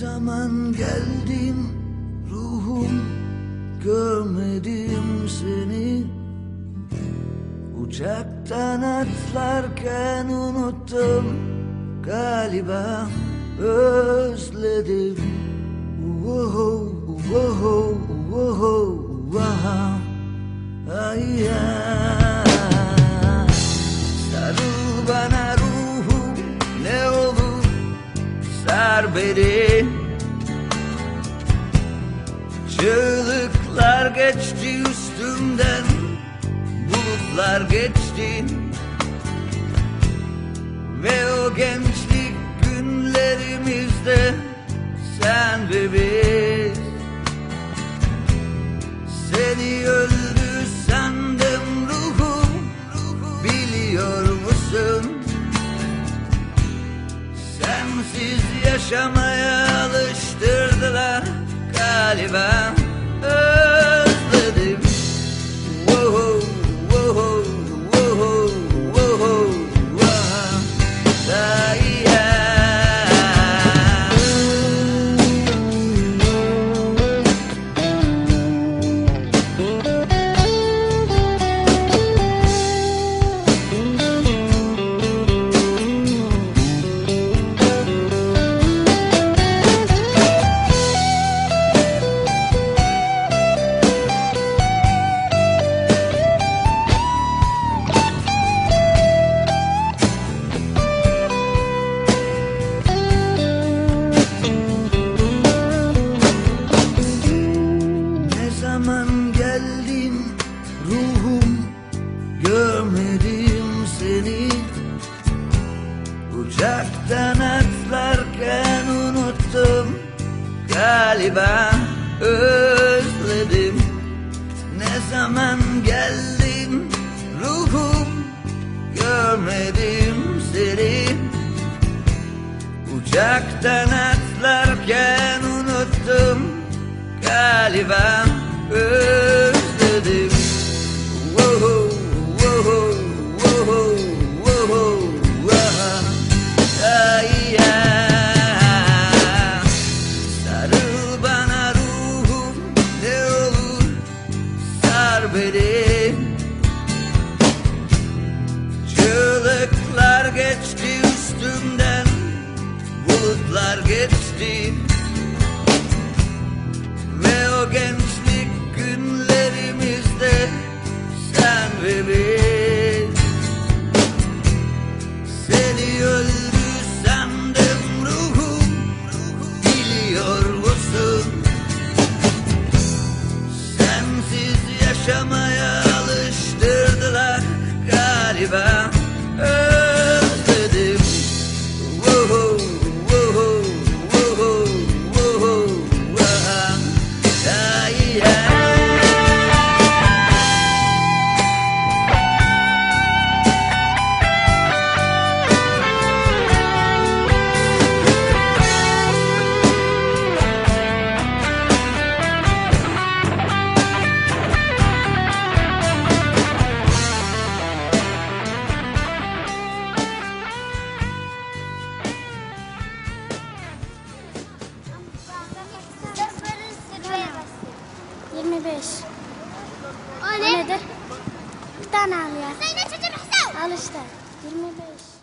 zaman geldin ruhum görmedim seni Uçaktan atlarken unuttum galiba özledim Woho, woho, woho, waha. Ay ya. Sar beni Çığlıklar geçti üstümden Bulutlar geçti. Ve o gençlik günlerimizde Sen ve biz Sensiz yaşamaya alıştırdılar galiba görmedim seni. Uçaktan atlarken unuttum. Galiba özledim. Ne zaman geldin ruhum? Görmedim seni. Uçaktan atlarken unuttum. Galiba geçti Ve o gençlik günlerimizde Sen ve biz Seni öldü sandım ruhum Biliyor musun? Sensiz yaşamaya alıştırdılar galiba 25. O O ne? nedir? Bir tane al ya. Al işte. 25.